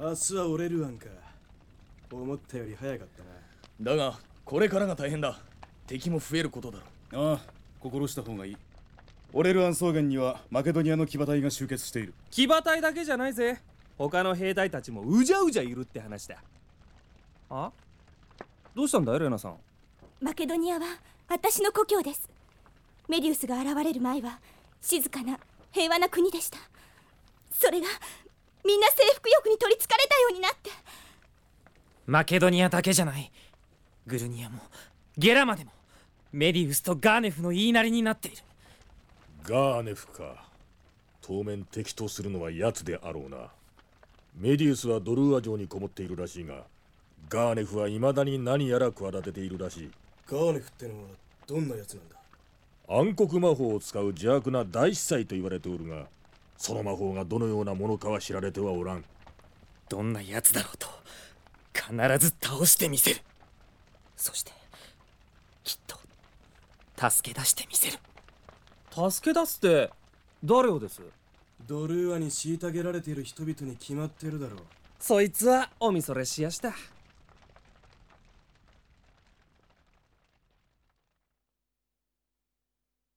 明日は折れるわんか。思ったより早かったな。だがこれからが大変だ。敵も増えることだろう。ああ心した方がいい。オレルアン草原にはマケドニアの騎馬隊が集結している。騎馬隊だけじゃないぜ。他の兵隊たちもうじゃうじゃいるって話だ。あ？どうしたんだエレナさん。マケドニアは私の故郷です。メディウスが現れる前は静かな平和な国でした。それがみんな征服欲に取りつかれたようになって。マケドニアだけじゃない。グルニアもゲラマでもメディウスとガーネフの言いなりになっている。ガーネフか。当面敵とするのは奴であろうな。メディウスはドルーア城にこもっているらしいがガーネフは未だに何やら企てているらしい。ガーネフってのはどんな奴なんだ？暗黒魔法を使う邪悪な大司祭と言われておるがその魔法がどのようなものかは知られてはおらん。どんな奴だろうと必ず倒してみせる。そしてきっと助け出してみせる。助け出すって誰をです？ドルーアに虐げられている人々に決まってるだろう。そいつはおみそれしやした